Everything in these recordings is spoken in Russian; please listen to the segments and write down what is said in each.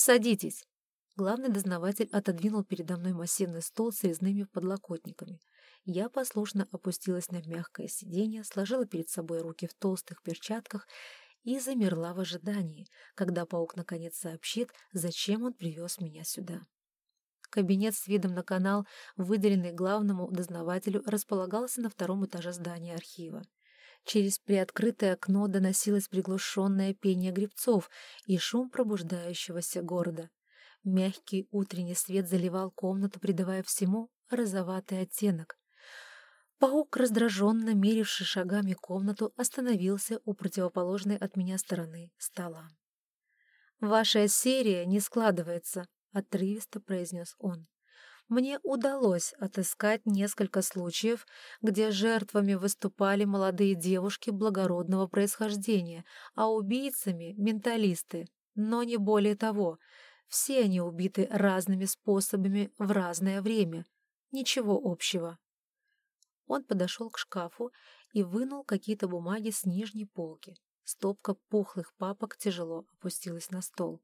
«Садитесь!» Главный дознаватель отодвинул передо мной массивный стол с резными подлокотниками. Я послушно опустилась на мягкое сиденье, сложила перед собой руки в толстых перчатках и замерла в ожидании, когда паук наконец сообщит, зачем он привез меня сюда. Кабинет с видом на канал, выделенный главному дознавателю, располагался на втором этаже здания архива. Через приоткрытое окно доносилось приглушенное пение грибцов и шум пробуждающегося города. Мягкий утренний свет заливал комнату, придавая всему розоватый оттенок. Паук, раздраженно меривший шагами комнату, остановился у противоположной от меня стороны стола. «Ваша серия не складывается», — отрывисто произнес он. «Мне удалось отыскать несколько случаев, где жертвами выступали молодые девушки благородного происхождения, а убийцами — менталисты, но не более того. Все они убиты разными способами в разное время. Ничего общего». Он подошел к шкафу и вынул какие-то бумаги с нижней полки. Стопка пухлых папок тяжело опустилась на стол.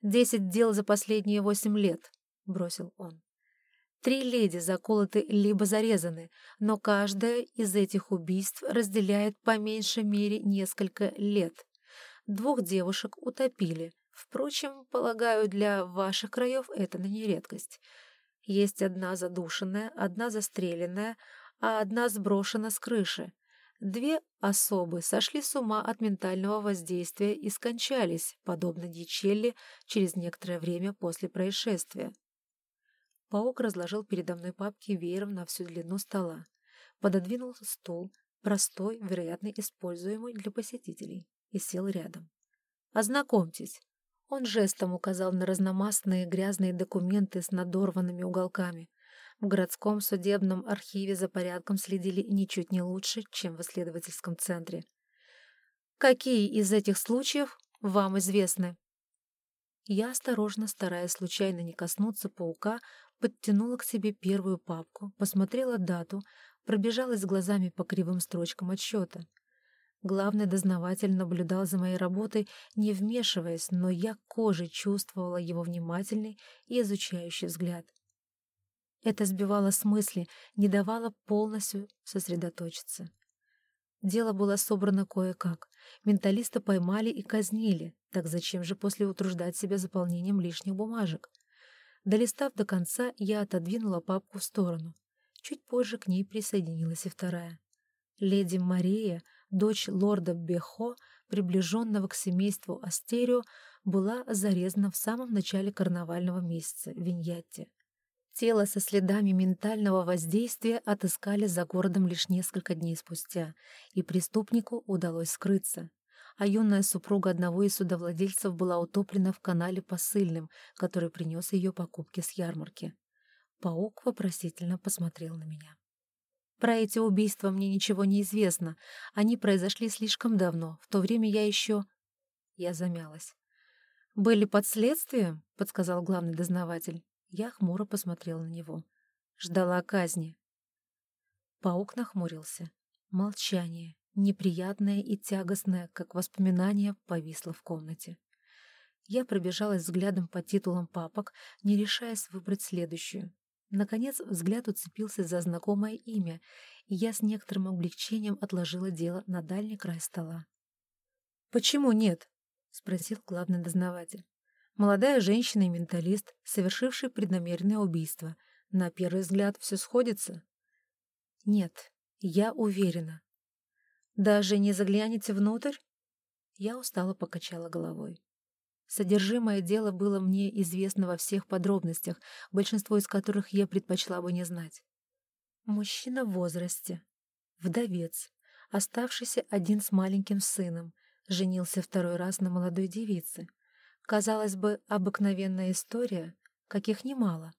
«Десять дел за последние восемь лет», — бросил он. Три леди заколоты либо зарезаны, но каждая из этих убийств разделяет по меньшей мере несколько лет. Двух девушек утопили. Впрочем, полагаю, для ваших краев это на нередкость. Есть одна задушенная, одна застреленная, а одна сброшена с крыши. Две особы сошли с ума от ментального воздействия и скончались, подобно Дичелли, через некоторое время после происшествия. Паук разложил передо мной папки веером на всю длину стола. Пододвинул стул, простой, вероятно, используемый для посетителей, и сел рядом. «Ознакомьтесь». Он жестом указал на разномастные грязные документы с надорванными уголками. В городском судебном архиве за порядком следили ничуть не лучше, чем в исследовательском центре. «Какие из этих случаев вам известны?» Я, осторожно, стараясь случайно не коснуться паука, подтянула к себе первую папку, посмотрела дату, пробежалась глазами по кривым строчкам отсчета. Главный дознаватель наблюдал за моей работой, не вмешиваясь, но я кожей чувствовала его внимательный и изучающий взгляд. Это сбивало с мысли, не давало полностью сосредоточиться. Дело было собрано кое-как. Менталиста поймали и казнили, так зачем же после утруждать себя заполнением лишних бумажек? Долистав до конца, я отодвинула папку в сторону. Чуть позже к ней присоединилась и вторая. Леди Мария, дочь лорда Бехо, приближенного к семейству Астерио, была зарезана в самом начале карнавального месяца в Виньятте. Тело со следами ментального воздействия отыскали за городом лишь несколько дней спустя, и преступнику удалось скрыться. А юная супруга одного из судовладельцев была утоплена в канале посыльным, который принес ее покупки с ярмарки. Паук вопросительно посмотрел на меня. Про эти убийства мне ничего не известно. Они произошли слишком давно. В то время я еще... Я замялась. «Были под следствием?» — подсказал главный дознаватель. Я хмуро посмотрела на него. Ждала казни. Паук нахмурился. Молчание, неприятное и тягостное, как воспоминание, повисло в комнате. Я пробежалась взглядом по титулам папок, не решаясь выбрать следующую. Наконец взгляд уцепился за знакомое имя, и я с некоторым облегчением отложила дело на дальний край стола. «Почему нет?» — спросил главный дознаватель. Молодая женщина и менталист, совершивший преднамеренное убийство. На первый взгляд все сходится? Нет, я уверена. Даже не заглянете внутрь? Я устало покачала головой. Содержимое дела было мне известно во всех подробностях, большинство из которых я предпочла бы не знать. Мужчина в возрасте, вдовец, оставшийся один с маленьким сыном, женился второй раз на молодой девице — Казалось бы, обыкновенная история, каких немало.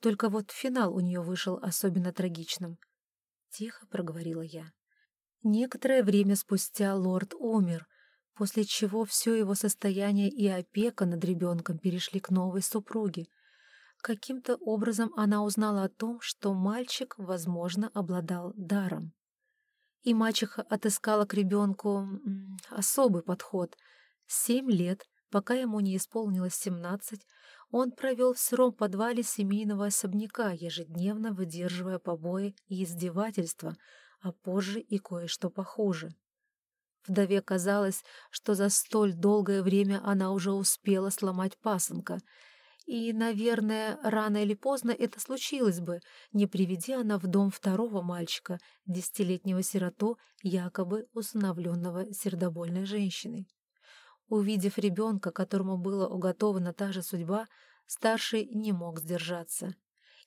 Только вот финал у нее вышел особенно трагичным. Тихо проговорила я. Некоторое время спустя лорд умер, после чего все его состояние и опека над ребенком перешли к новой супруге. Каким-то образом она узнала о том, что мальчик, возможно, обладал даром. И мачеха отыскала к ребенку особый подход. Семь лет Пока ему не исполнилось семнадцать, он провел в сыром подвале семейного особняка, ежедневно выдерживая побои и издевательства, а позже и кое-что похуже. Вдове казалось, что за столь долгое время она уже успела сломать пасынка, и, наверное, рано или поздно это случилось бы, не приведи она в дом второго мальчика, десятилетнего сироту, якобы усыновленного сердобольной женщиной. Увидев ребенка, которому была уготована та же судьба, старший не мог сдержаться.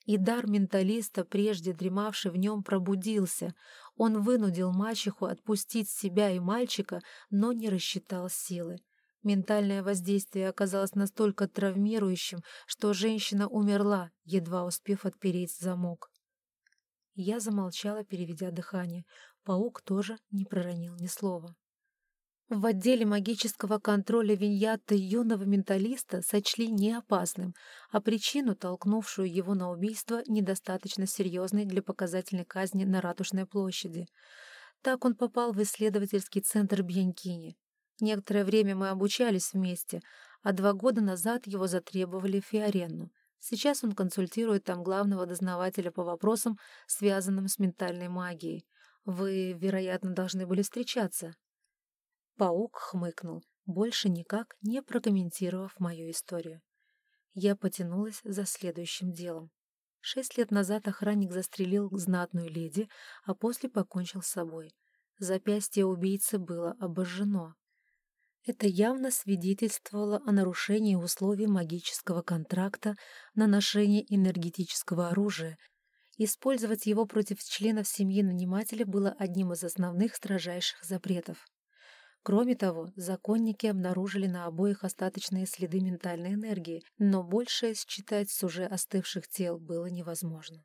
И дар менталиста, прежде дремавший в нем, пробудился. Он вынудил мачеху отпустить себя и мальчика, но не рассчитал силы. Ментальное воздействие оказалось настолько травмирующим, что женщина умерла, едва успев отпереть замок. Я замолчала, переведя дыхание. Паук тоже не проронил ни слова. В отделе магического контроля Виньятта юного менталиста сочли неопасным, а причину, толкнувшую его на убийство, недостаточно серьезной для показательной казни на Ратушной площади. Так он попал в исследовательский центр Бьянкини. Некоторое время мы обучались вместе, а два года назад его затребовали в Фиоренну. Сейчас он консультирует там главного дознавателя по вопросам, связанным с ментальной магией. Вы, вероятно, должны были встречаться. Паук хмыкнул, больше никак не прокомментировав мою историю. Я потянулась за следующим делом. Шесть лет назад охранник застрелил знатную леди, а после покончил с собой. Запястье убийцы было обожжено. Это явно свидетельствовало о нарушении условий магического контракта на ношение энергетического оружия. Использовать его против членов семьи нанимателя было одним из основных строжайших запретов. Кроме того, законники обнаружили на обоих остаточные следы ментальной энергии, но большее считать с уже остывших тел было невозможно.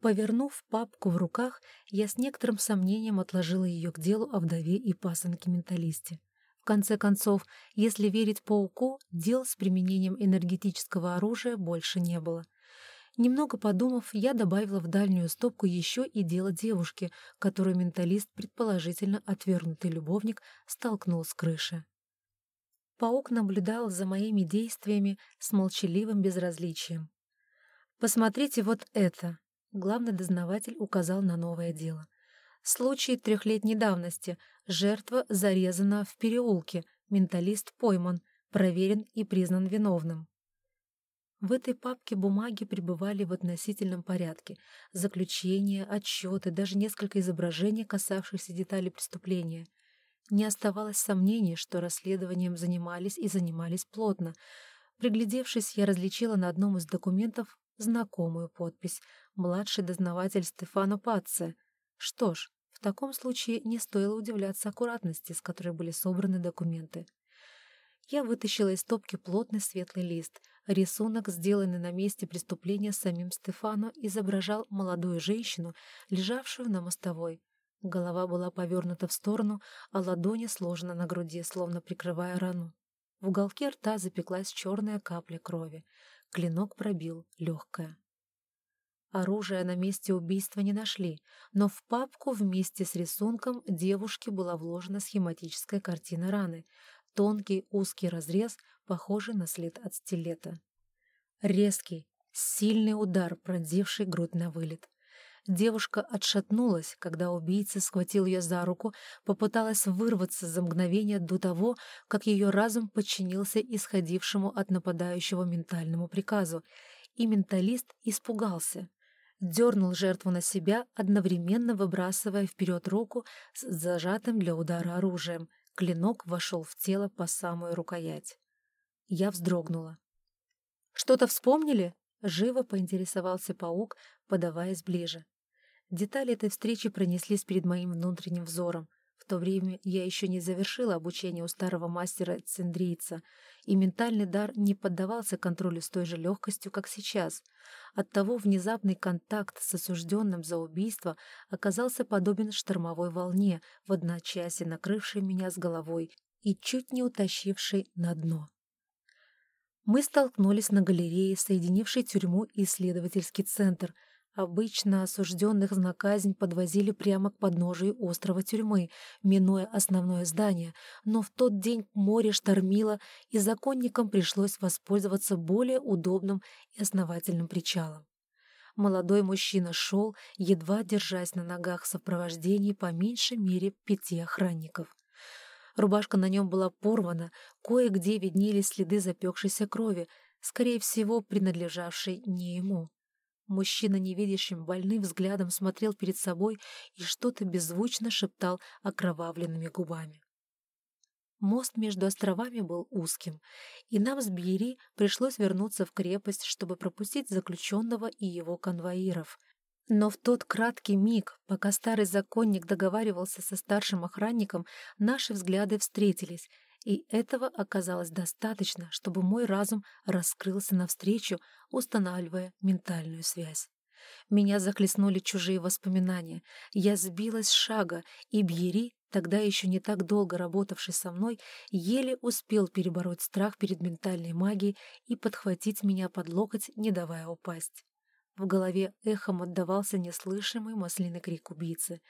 Повернув папку в руках, я с некоторым сомнением отложила ее к делу о вдове и пасынке-менталисте. В конце концов, если верить пауку, дел с применением энергетического оружия больше не было. Немного подумав, я добавила в дальнюю стопку еще и дело девушки, которую менталист, предположительно отвергнутый любовник, столкнул с крыши. Паук наблюдал за моими действиями с молчаливым безразличием. «Посмотрите вот это!» — главный дознаватель указал на новое дело. Случай трехлетней давности. Жертва зарезана в переулке. Менталист пойман, проверен и признан виновным. В этой папке бумаги пребывали в относительном порядке. Заключения, отчеты, даже несколько изображений, касавшихся деталей преступления. Не оставалось сомнений, что расследованием занимались и занимались плотно. Приглядевшись, я различила на одном из документов знакомую подпись «Младший дознаватель Стефано Пацци», что ж, в таком случае не стоило удивляться аккуратности, с которой были собраны документы. Я вытащила из стопки плотный светлый лист. Рисунок, сделанный на месте преступления самим Стефано, изображал молодую женщину, лежавшую на мостовой. Голова была повернута в сторону, а ладони сложены на груди, словно прикрывая рану. В уголке рта запеклась черная капля крови. Клинок пробил, легкое. Оружия на месте убийства не нашли, но в папку вместе с рисунком девушки была вложена схематическая картина раны, тонкий узкий разрез, похожий на след от стилета. Резкий, сильный удар, пронзивший грудь на вылет. Девушка отшатнулась, когда убийца схватил ее за руку, попыталась вырваться за мгновение до того, как ее разум подчинился исходившему от нападающего ментальному приказу, и менталист испугался — дернул жертву на себя, одновременно выбрасывая вперед руку с зажатым для удара оружием. Клинок вошел в тело по самую рукоять. Я вздрогнула. «Что-то вспомнили?» — живо поинтересовался паук, подаваясь ближе. Детали этой встречи пронеслись перед моим внутренним взором — в то время я еще не завершила обучение у старого мастера цендрийца, и ментальный дар не поддавался контролю с той же легкостью, как сейчас. Оттого внезапный контакт с осужденным за убийство оказался подобен штормовой волне, в одночасье накрывшей меня с головой и чуть не утащившей на дно. Мы столкнулись на галерее, соединившей тюрьму и исследовательский центр. Обычно осужденных на казнь подвозили прямо к подножию острова тюрьмы, минуя основное здание, но в тот день море штормило, и законникам пришлось воспользоваться более удобным и основательным причалом. Молодой мужчина шел, едва держась на ногах в сопровождении по меньшей мере пяти охранников. Рубашка на нем была порвана, кое-где виднелись следы запекшейся крови, скорее всего, принадлежавшей не ему. Мужчина невидящим, больным взглядом смотрел перед собой и что-то беззвучно шептал окровавленными губами. Мост между островами был узким, и нам с Бьери пришлось вернуться в крепость, чтобы пропустить заключенного и его конвоиров. Но в тот краткий миг, пока старый законник договаривался со старшим охранником, наши взгляды встретились, и этого оказалось достаточно, чтобы мой разум раскрылся навстречу, устанавливая ментальную связь. Меня захлестнули чужие воспоминания. Я сбилась с шага, и Бьери, тогда еще не так долго работавший со мной, еле успел перебороть страх перед ментальной магией и подхватить меня под локоть, не давая упасть. В голове эхом отдавался неслышимый маслиный крик убийцы.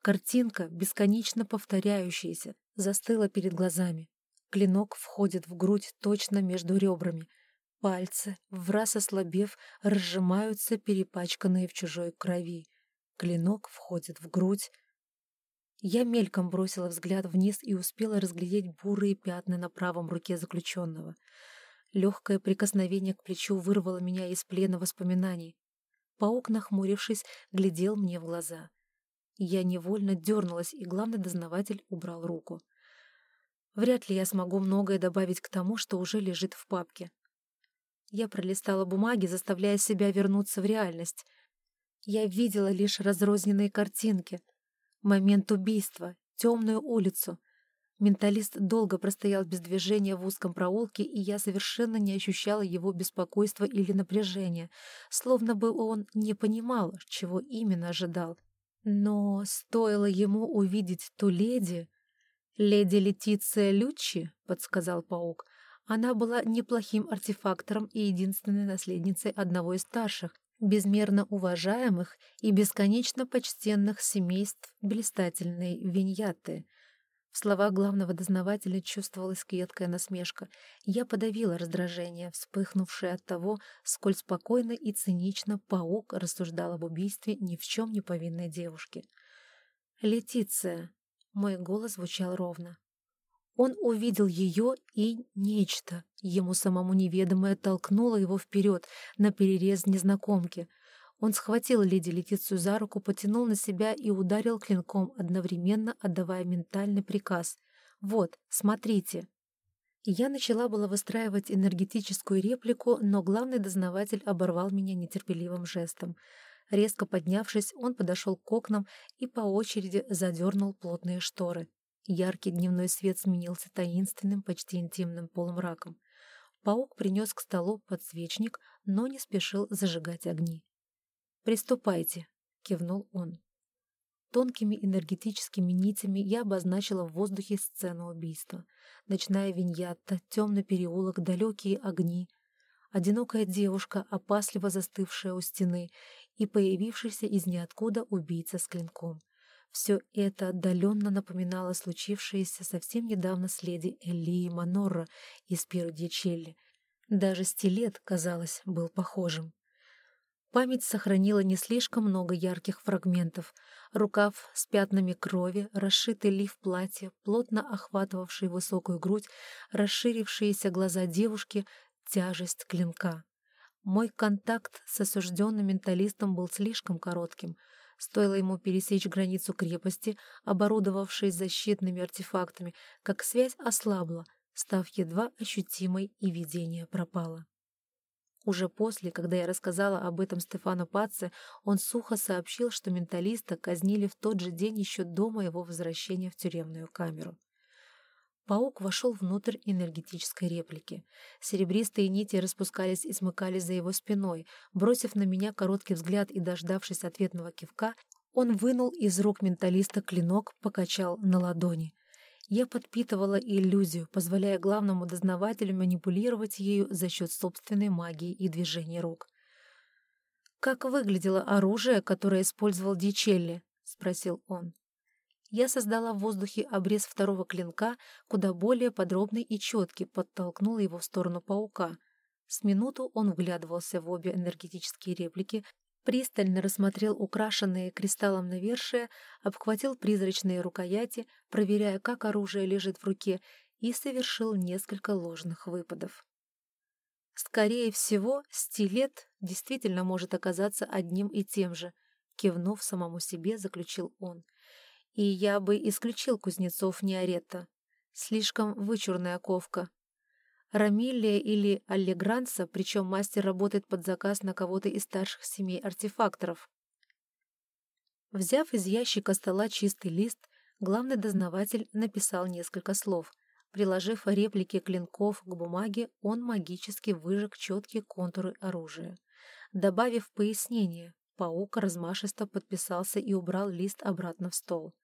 Картинка, бесконечно повторяющаяся, застыла перед глазами. Клинок входит в грудь точно между ребрами. Пальцы, враз ослабев, разжимаются, перепачканные в чужой крови. Клинок входит в грудь. Я мельком бросила взгляд вниз и успела разглядеть бурые пятна на правом руке заключенного. Легкое прикосновение к плечу вырвало меня из плена воспоминаний. Паук, нахмурившись, глядел мне в глаза. Я невольно дернулась, и главный дознаватель убрал руку. Вряд ли я смогу многое добавить к тому, что уже лежит в папке. Я пролистала бумаги, заставляя себя вернуться в реальность. Я видела лишь разрозненные картинки. Момент убийства, темную улицу. Менталист долго простоял без движения в узком проулке, и я совершенно не ощущала его беспокойства или напряжения, словно бы он не понимал, чего именно ожидал. Но стоило ему увидеть ту леди, «Леди Летиция Лючи», — подсказал паук, — она была неплохим артефактором и единственной наследницей одного из старших, безмерно уважаемых и бесконечно почтенных семейств блистательной Виньяты. В словах главного дознавателя чувствовалась едкая насмешка. Я подавила раздражение, вспыхнувшее от того, сколь спокойно и цинично паук рассуждал об убийстве ни в чем не повинной девушки. «Летиция», мой голос звучал ровно. Он увидел ее и нечто, ему самому неведомое, толкнуло его вперед, на перерез незнакомки. Он схватил леди Летицию за руку, потянул на себя и ударил клинком, одновременно отдавая ментальный приказ. «Вот, смотрите!» Я начала было выстраивать энергетическую реплику, но главный дознаватель оборвал меня нетерпеливым жестом. Резко поднявшись, он подошел к окнам и по очереди задернул плотные шторы. Яркий дневной свет сменился таинственным, почти интимным полумраком. Паук принес к столу подсвечник, но не спешил зажигать огни. «Приступайте», — кивнул он. Тонкими энергетическими нитями я обозначила в воздухе сцену убийства. Ночная виньятта, темный переулок, далекие огни. Одинокая девушка, опасливо застывшая у стены, и появившийся из ниоткуда убийца с клинком. Все это отдаленно напоминало случившееся совсем недавно с леди Элии Манорро из Пиро Дьячелли. Даже стилет, казалось, был похожим. Память сохранила не слишком много ярких фрагментов. Рукав с пятнами крови, расшитый лиф платья, плотно охватывавший высокую грудь, расширившиеся глаза девушки, тяжесть клинка. Мой контакт с осужденным менталистом был слишком коротким. Стоило ему пересечь границу крепости, оборудовавшей защитными артефактами, как связь ослабла, став едва ощутимой, и видение пропало. Уже после, когда я рассказала об этом Стефану Паце, он сухо сообщил, что менталиста казнили в тот же день еще до моего возвращения в тюремную камеру. Паук вошел внутрь энергетической реплики. Серебристые нити распускались и смыкались за его спиной. Бросив на меня короткий взгляд и дождавшись ответного кивка, он вынул из рук менталиста клинок, покачал на ладони. Я подпитывала иллюзию, позволяя главному дознавателю манипулировать ею за счет собственной магии и движений рук. «Как выглядело оружие, которое использовал Дичелли?» — спросил он. Я создала в воздухе обрез второго клинка, куда более подробный и четкий, подтолкнула его в сторону паука. С минуту он вглядывался в обе энергетические реплики, пристально рассмотрел украшенные кристаллом навершие, обхватил призрачные рукояти, проверяя, как оружие лежит в руке, и совершил несколько ложных выпадов. Скорее всего, стилет действительно может оказаться одним и тем же, кивнув самому себе, заключил он. И я бы исключил кузнецов Неоретта. Слишком вычурная ковка. Рамиллия или Аллегранца, причем мастер работает под заказ на кого-то из старших семей артефакторов. Взяв из ящика стола чистый лист, главный дознаватель написал несколько слов — Приложив реплики клинков к бумаге, он магически выжег четкие контуры оружия. Добавив пояснение, паук размашисто подписался и убрал лист обратно в стол.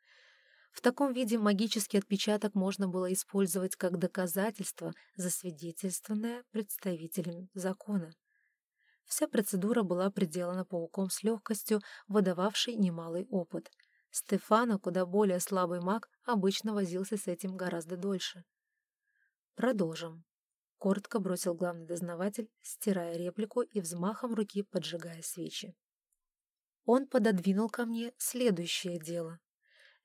В таком виде магический отпечаток можно было использовать как доказательство, засвидетельствованное представителем закона. Вся процедура была проделана пауком с легкостью, выдававшей немалый опыт. Стефано, куда более слабый маг, обычно возился с этим гораздо дольше. «Продолжим», — коротко бросил главный дознаватель, стирая реплику и взмахом руки поджигая свечи. Он пододвинул ко мне следующее дело.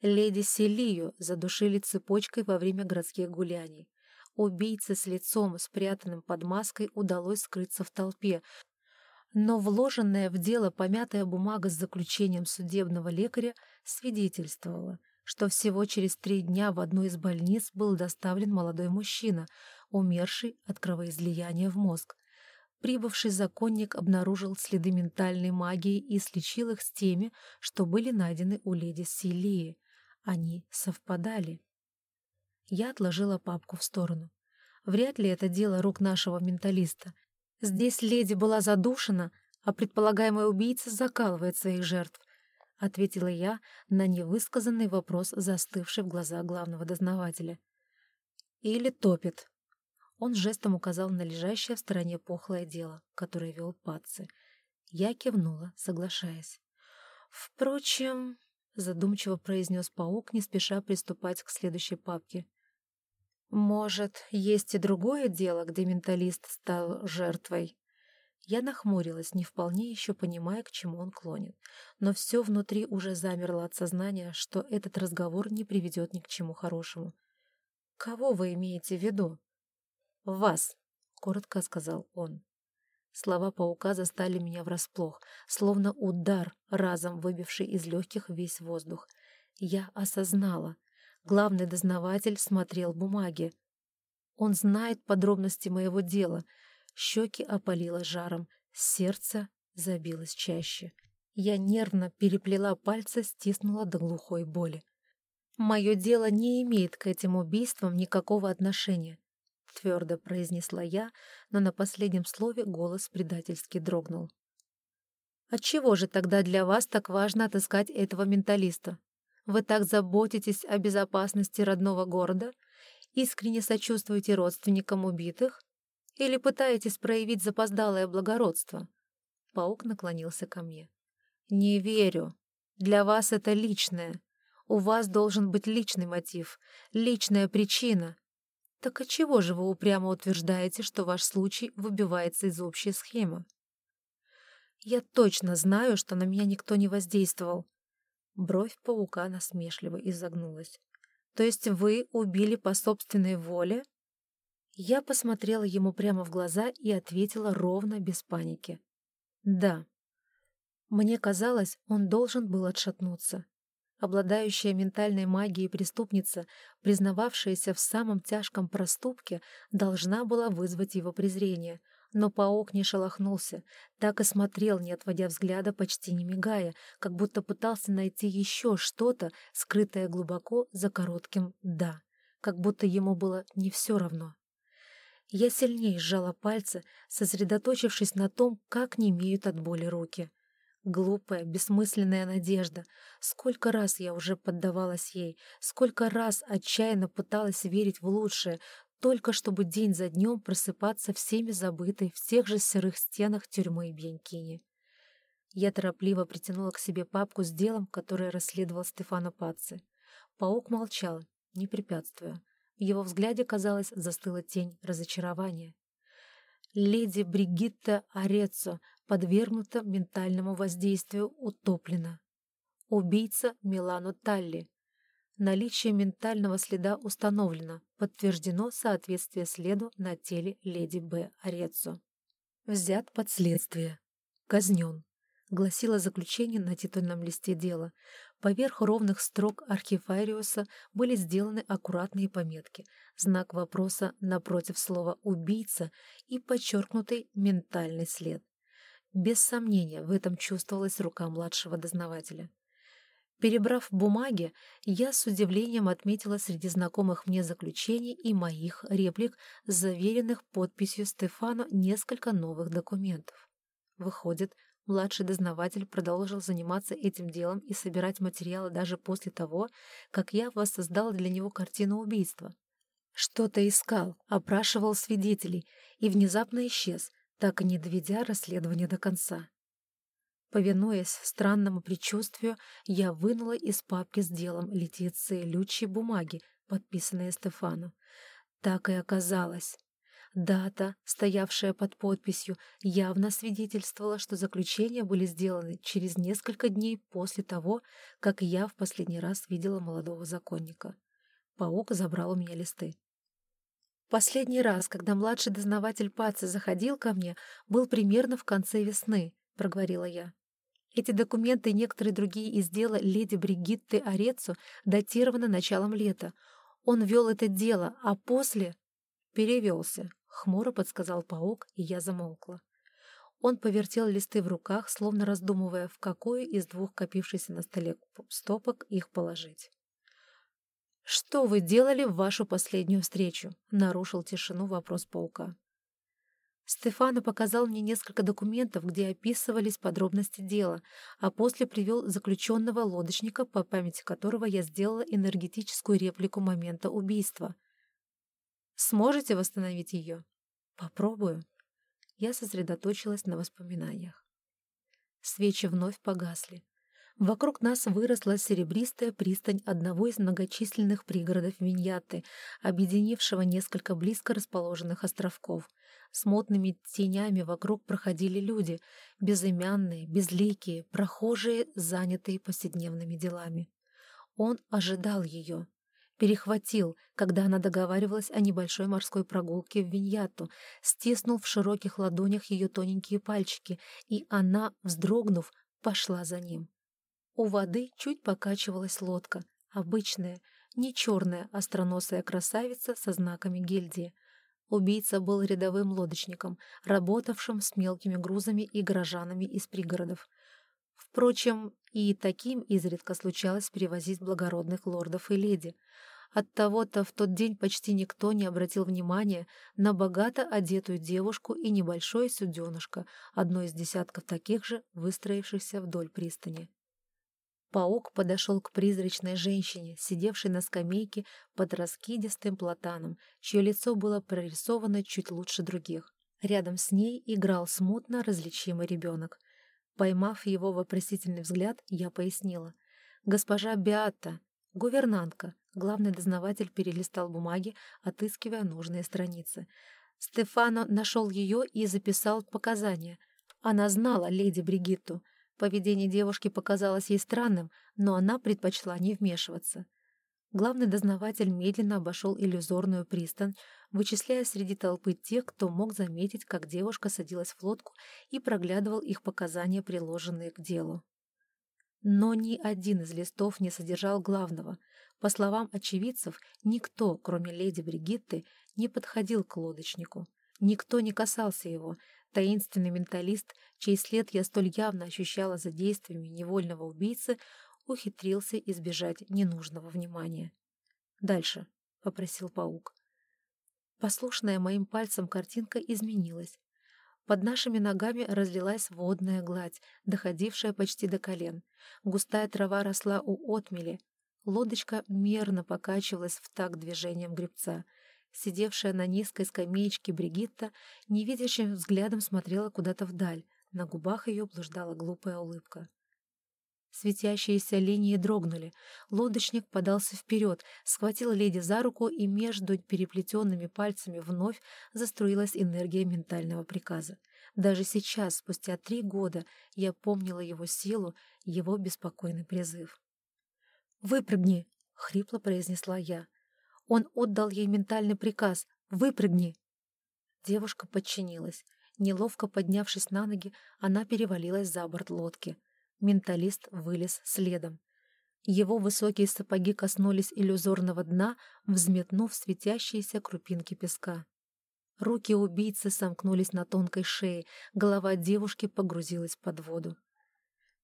Леди Селию задушили цепочкой во время городских гуляний. Убийце с лицом, спрятанным под маской, удалось скрыться в толпе, но вложенная в дело помятая бумага с заключением судебного лекаря свидетельствовала, что всего через три дня в одну из больниц был доставлен молодой мужчина, умерший от кровоизлияния в мозг. Прибывший законник обнаружил следы ментальной магии и сличил их с теми, что были найдены у леди Селии. Они совпадали. Я отложила папку в сторону. Вряд ли это дело рук нашего менталиста. Здесь леди была задушена, а предполагаемый убийца закалывает своих жертв. — ответила я на невысказанный вопрос, застывший в глазах главного дознавателя. «Или топит». Он жестом указал на лежащее в стороне похлое дело, которое вел Патцы. Я кивнула, соглашаясь. «Впрочем...» — задумчиво произнес паук, не спеша приступать к следующей папке. «Может, есть и другое дело, где менталист стал жертвой?» Я нахмурилась, не вполне еще понимая, к чему он клонит. Но все внутри уже замерло от сознания, что этот разговор не приведет ни к чему хорошему. «Кого вы имеете в виду?» «Вас», — коротко сказал он. Слова паука застали меня врасплох, словно удар, разом выбивший из легких весь воздух. Я осознала. Главный дознаватель смотрел бумаги. Он знает подробности моего дела — щеки опалило жаром, сердце забилось чаще. Я нервно переплела пальцы, стиснула до глухой боли. «Мое дело не имеет к этим убийствам никакого отношения», — твердо произнесла я, но на последнем слове голос предательски дрогнул. «Отчего же тогда для вас так важно отыскать этого менталиста? Вы так заботитесь о безопасности родного города? Искренне сочувствуете родственникам убитых? Или пытаетесь проявить запоздалое благородство?» Паук наклонился ко мне. «Не верю. Для вас это личное. У вас должен быть личный мотив, личная причина. Так отчего же вы упрямо утверждаете, что ваш случай выбивается из общей схемы?» «Я точно знаю, что на меня никто не воздействовал». Бровь паука насмешливо изогнулась. «То есть вы убили по собственной воле?» Я посмотрела ему прямо в глаза и ответила ровно, без паники. «Да». Мне казалось, он должен был отшатнуться. Обладающая ментальной магией преступница, признававшаяся в самом тяжком проступке, должна была вызвать его презрение. Но паук не шелохнулся, так и смотрел, не отводя взгляда, почти не мигая, как будто пытался найти еще что-то, скрытое глубоко за коротким «да», как будто ему было не все равно. Я сильнее сжала пальцы, сосредоточившись на том, как не имеют от боли руки. Глупая, бессмысленная надежда. Сколько раз я уже поддавалась ей, сколько раз отчаянно пыталась верить в лучшее, только чтобы день за днем просыпаться всеми забытой в тех же серых стенах тюрьмы Бьянкини. Я торопливо притянула к себе папку с делом, которое расследовал Стефано Пацци. Паук молчал, не препятствуя. В его взгляде, казалось, застыла тень разочарования. Леди Бригитта Ореццо подвергнута ментальному воздействию, утоплена. Убийца Милану Талли. Наличие ментального следа установлено, подтверждено соответствие следу на теле леди Б. Ореццо. Взят под следствие. Казнен гласило заключение на титульном листе дела. Поверх ровных строк архивариуса были сделаны аккуратные пометки, знак вопроса напротив слова «убийца» и подчеркнутый ментальный след. Без сомнения, в этом чувствовалась рука младшего дознавателя. Перебрав бумаги, я с удивлением отметила среди знакомых мне заключений и моих реплик, заверенных подписью Стефана, несколько новых документов. Выходит, Младший дознаватель продолжил заниматься этим делом и собирать материалы даже после того, как я воссоздала для него картину убийства. Что-то искал, опрашивал свидетелей и внезапно исчез, так и не доведя расследование до конца. Повинуясь странному предчувствию, я вынула из папки с делом Летиции Лючи бумаги, подписанные Стефану. Так и оказалось. Дата, стоявшая под подписью, явно свидетельствовала, что заключения были сделаны через несколько дней после того, как я в последний раз видела молодого законника. Паук забрал у меня листы. Последний раз, когда младший дознаватель Паца заходил ко мне, был примерно в конце весны, — проговорила я. Эти документы и некоторые другие из дела леди Бригитты Орецу датированы началом лета. Он вел это дело, а после... Перевелся, Хмуро подсказал паук, и я замолкла. Он повертел листы в руках, словно раздумывая, в какую из двух копившихся на столе стопок их положить. «Что вы делали в вашу последнюю встречу?» — нарушил тишину вопрос паука. Стефано показал мне несколько документов, где описывались подробности дела, а после привел заключенного лодочника, по памяти которого я сделала энергетическую реплику момента убийства — Сможете восстановить ее? Попробую. Я сосредоточилась на воспоминаниях. Свечи вновь погасли. Вокруг нас выросла серебристая пристань одного из многочисленных пригородов Виньяты, объединившего несколько близко расположенных островков. С мутными тенями вокруг проходили люди, безымянные, безликие, прохожие, занятые повседневными делами. Он ожидал ее перехватил, когда она договаривалась о небольшой морской прогулке в Виньяту, стиснул в широких ладонях ее тоненькие пальчики, и она, вздрогнув, пошла за ним. У воды чуть покачивалась лодка, обычная, не черная остроносая красавица со знаками гильдии. Убийца был рядовым лодочником, работавшим с мелкими грузами и горожанами из пригородов. Впрочем, и таким изредка случалось перевозить благородных лордов и леди. Оттого-то в тот день почти никто не обратил внимания на богато одетую девушку и небольшое суденышко, одно из десятков таких же, выстроившихся вдоль пристани. Паук подошел к призрачной женщине, сидевшей на скамейке под раскидистым платаном, чье лицо было прорисовано чуть лучше других. Рядом с ней играл смутно различимый ребенок. Поймав его вопросительный взгляд, я пояснила. «Госпожа Беата, гувернантка». Главный дознаватель перелистал бумаги, отыскивая нужные страницы. Стефано нашел ее и записал показания. Она знала леди Бригитту. Поведение девушки показалось ей странным, но она предпочла не вмешиваться. Главный дознаватель медленно обошел иллюзорную пристань, вычисляя среди толпы тех, кто мог заметить, как девушка садилась в лодку и проглядывал их показания, приложенные к делу. Но ни один из листов не содержал главного. По словам очевидцев, никто, кроме леди Бригитты, не подходил к лодочнику. Никто не касался его. Таинственный менталист, чей след я столь явно ощущала за действиями невольного убийцы, ухитрился избежать ненужного внимания. «Дальше», — попросил паук. Послушная моим пальцем картинка изменилась. Под нашими ногами разлилась водная гладь, доходившая почти до колен. Густая трава росла у отмели. Лодочка мерно покачивалась в такт движением гребца. Сидевшая на низкой скамеечке Бригитта невидящим взглядом смотрела куда-то вдаль, На губах ее блуждала глупая улыбка. Светящиеся линии дрогнули. Лодочник подался вперед, схватил леди за руку, и между переплетенными пальцами вновь заструилась энергия ментального приказа. Даже сейчас, спустя три года, я помнила его силу, его беспокойный призыв. «Выпрыгни!» — хрипло произнесла я. Он отдал ей ментальный приказ «Выпрыгни!» Девушка подчинилась. Неловко поднявшись на ноги, она перевалилась за борт лодки. Менталист вылез следом. Его высокие сапоги коснулись иллюзорного дна, взметнув светящиеся крупинки песка. Руки убийцы сомкнулись на тонкой шее, голова девушки погрузилась под воду.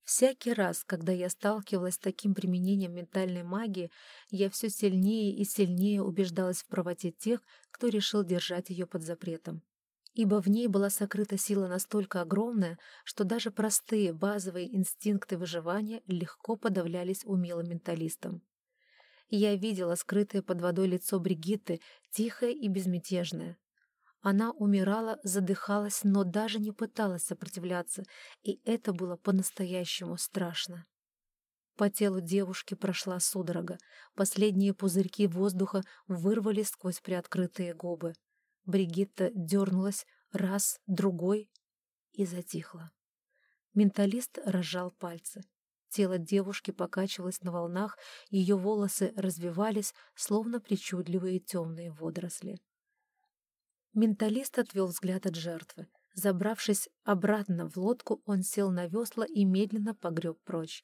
Всякий раз, когда я сталкивалась с таким применением ментальной магии, я все сильнее и сильнее убеждалась в правоте тех, кто решил держать ее под запретом. Ибо в ней была сокрыта сила настолько огромная, что даже простые базовые инстинкты выживания легко подавлялись умелым менталистом. Я видела скрытое под водой лицо Бригитты, тихое и безмятежное. Она умирала, задыхалась, но даже не пыталась сопротивляться, и это было по-настоящему страшно. По телу девушки прошла судорога. Последние пузырьки воздуха вырвались сквозь приоткрытые губы. Бригитта дернулась раз, другой и затихла. Менталист разжал пальцы. Тело девушки покачивалось на волнах, ее волосы развивались, словно причудливые темные водоросли. Менталист отвел взгляд от жертвы. Забравшись обратно в лодку, он сел на весла и медленно погреб прочь.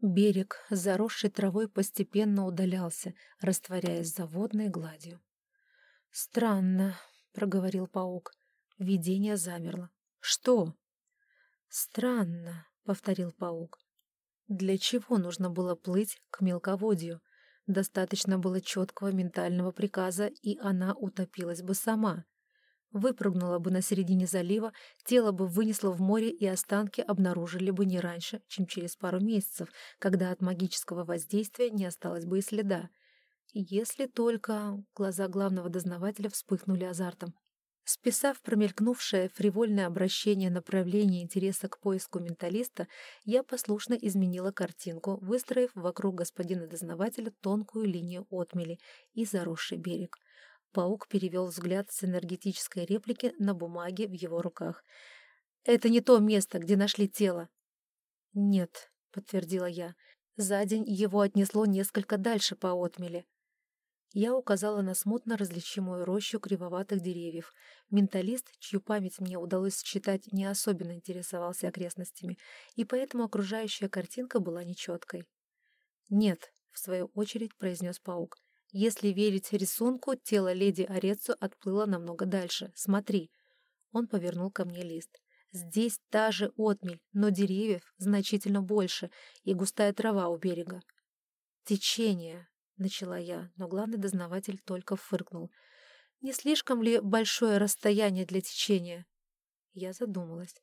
Берег, заросший травой, постепенно удалялся, растворяясь за водной гладью. «Странно», — проговорил паук. Видение замерло. «Что?» «Странно», — повторил паук. «Для чего нужно было плыть к мелководью? Достаточно было четкого ментального приказа, и она утопилась бы сама выпрыгнула бы на середине залива, тело бы вынесло в море, и останки обнаружили бы не раньше, чем через пару месяцев, когда от магического воздействия не осталось бы и следа. Если только глаза главного дознавателя вспыхнули азартом. Списав промелькнувшее фривольное обращение направления интереса к поиску менталиста, я послушно изменила картинку, выстроив вокруг господина дознавателя тонкую линию отмели и заросший берег. Паук перевел взгляд с энергетической реплики на бумаге в его руках. «Это не то место, где нашли тело». «Нет», — подтвердила я. «За день его отнесло несколько дальше по отмеле». Я указала на смутно различимую рощу кривоватых деревьев. Менталист, чью память мне удалось считать, не особенно интересовался окрестностями, и поэтому окружающая картинка была нечеткой. «Нет», — в свою очередь произнес паук. Если верить рисунку, тело леди Ореццо отплыло намного дальше. Смотри. Он повернул ко мне лист. Здесь та же отмель, но деревьев значительно больше и густая трава у берега. «Течение», — начала я, но главный дознаватель только фыркнул. «Не слишком ли большое расстояние для течения?» Я задумалась.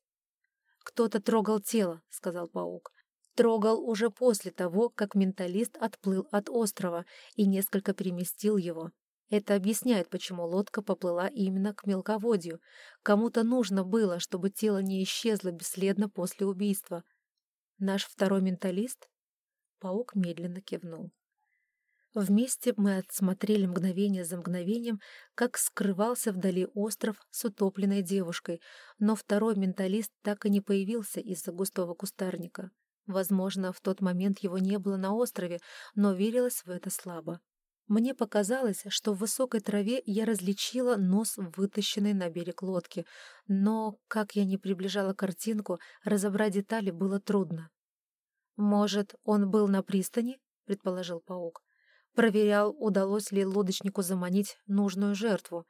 «Кто-то трогал тело», — сказал паук трогал уже после того, как менталист отплыл от острова и несколько переместил его. Это объясняет, почему лодка поплыла именно к мелководью. Кому-то нужно было, чтобы тело не исчезло бесследно после убийства. Наш второй менталист? Паук медленно кивнул. Вместе мы отсмотрели мгновение за мгновением, как скрывался вдали остров с утопленной девушкой, но второй менталист так и не появился из-за густого кустарника. Возможно, в тот момент его не было на острове, но верилось в это слабо. Мне показалось, что в высокой траве я различила нос, вытащенный на берег лодки, но, как я не приближала картинку, разобрать детали было трудно. «Может, он был на пристани?» — предположил паук. «Проверял, удалось ли лодочнику заманить нужную жертву.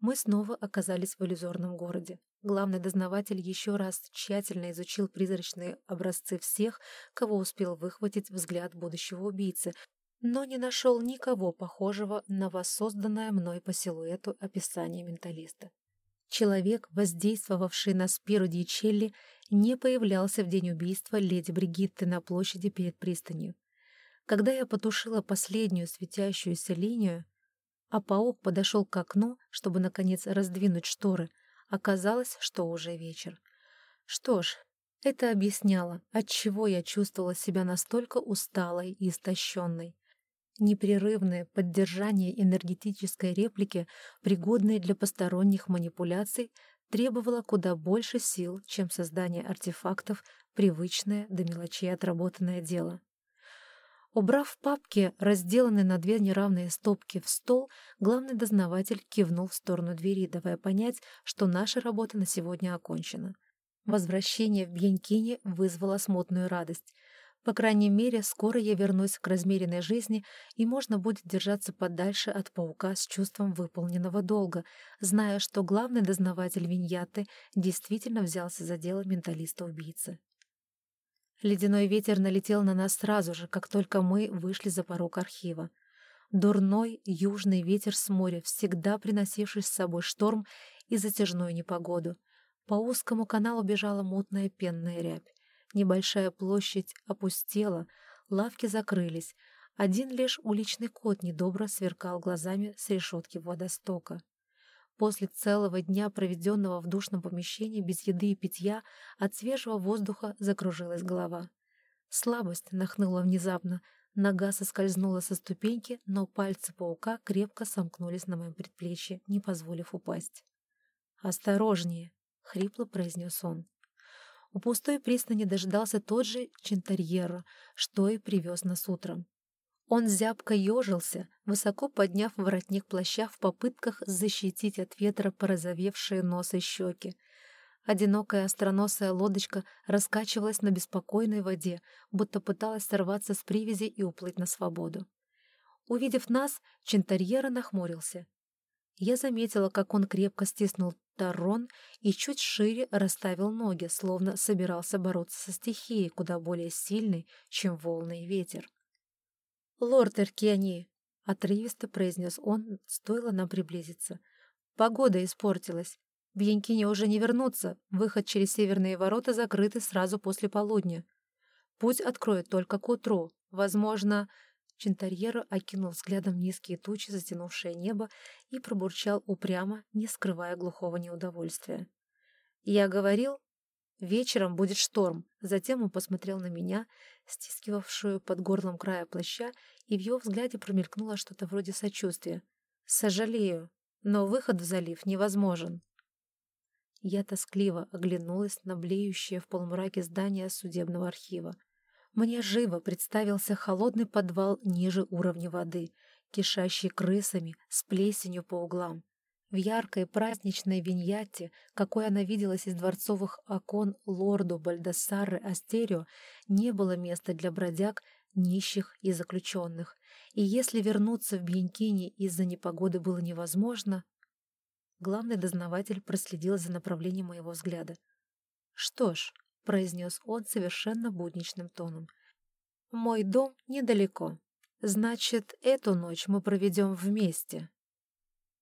Мы снова оказались в иллюзорном городе. Главный дознаватель еще раз тщательно изучил призрачные образцы всех, кого успел выхватить взгляд будущего убийцы, но не нашел никого похожего на воссозданное мной по силуэту описание менталиста. Человек, воздействовавший на Спиру Дьячелли, не появлялся в день убийства леди Бригитты на площади перед пристанью. Когда я потушила последнюю светящуюся линию, а паук подошел к окну, чтобы, наконец, раздвинуть шторы. Оказалось, что уже вечер. Что ж, это объясняло, отчего я чувствовала себя настолько усталой и истощенной. Непрерывное поддержание энергетической реплики, пригодной для посторонних манипуляций, требовало куда больше сил, чем создание артефактов, привычное до мелочей отработанное дело. Убрав папки, разделанные на две неравные стопки в стол, главный дознаватель кивнул в сторону двери, давая понять, что наша работа на сегодня окончена. Возвращение в Бьянкине вызвало смутную радость. По крайней мере, скоро я вернусь к размеренной жизни, и можно будет держаться подальше от паука с чувством выполненного долга, зная, что главный дознаватель Виньяты действительно взялся за дело менталиста-убийцы. Ледяной ветер налетел на нас сразу же, как только мы вышли за порог архива. Дурной южный ветер с моря, всегда приносивший с собой шторм и затяжную непогоду. По узкому каналу бежала мутная пенная рябь. Небольшая площадь опустела, лавки закрылись. Один лишь уличный кот недобро сверкал глазами с решетки водостока. После целого дня, проведенного в душном помещении без еды и питья, от свежего воздуха закружилась голова. Слабость нахнула внезапно, нога соскользнула со ступеньки, но пальцы паука крепко сомкнулись на моем предплечье, не позволив упасть. «Осторожнее!» — хрипло произнес он. У пустой пристани дождался тот же Чентарьеро, что и привез нас утром. Он зябко ежился, высоко подняв воротник плаща в попытках защитить от ветра порозовевшие нос и щеки. Одинокая остроносая лодочка раскачивалась на беспокойной воде, будто пыталась сорваться с привязи и уплыть на свободу. Увидев нас, Чентарьера нахмурился. Я заметила, как он крепко стиснул тарон и чуть шире расставил ноги, словно собирался бороться со стихией, куда более сильной, чем волны и ветер. «Лорд Эркиани!» — отрывисто произнес он, стоило нам приблизиться. «Погода испортилась. В Янкине уже не вернуться, выход через северные ворота закрыты сразу после полудня. Путь откроет только к утру. Возможно...» Чентарьеро окинул взглядом низкие тучи, затянувшее небо, и пробурчал упрямо, не скрывая глухого неудовольствия. «Я говорил, вечером будет шторм». Затем он посмотрел на меня, стискивавшую под горлом края плаща, и в его взгляде промелькнуло что-то вроде сочувствия. «Сожалею, но выход в залив невозможен». Я тоскливо оглянулась на блеющее в полумраке здание судебного архива. Мне живо представился холодный подвал ниже уровня воды, кишащий крысами, с плесенью по углам. В яркой праздничной виньяте, какой она виделась из дворцовых окон лорду Бальдасары Астерио, не было места для бродяг, нищих и заключенных. И если вернуться в Бьянкини из-за непогоды было невозможно... Главный дознаватель проследил за направлением моего взгляда. «Что ж», — произнес он совершенно будничным тоном, — «мой дом недалеко. Значит, эту ночь мы проведем вместе».